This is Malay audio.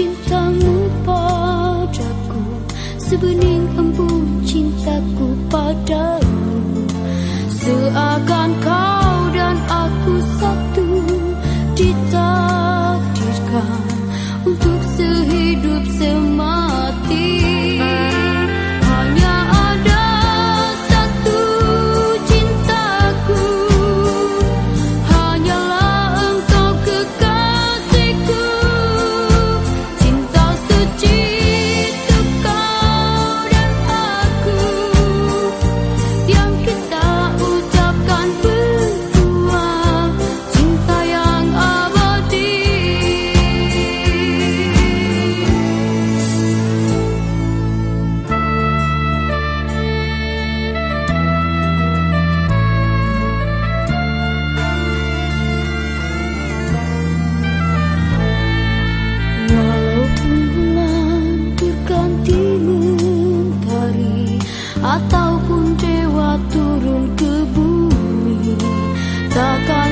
cintamu padaku Sebening embun cintaku padamu. Seakan kau dan aku satu Ditakdirkan ataupun dewa turun ke bumi. Takkan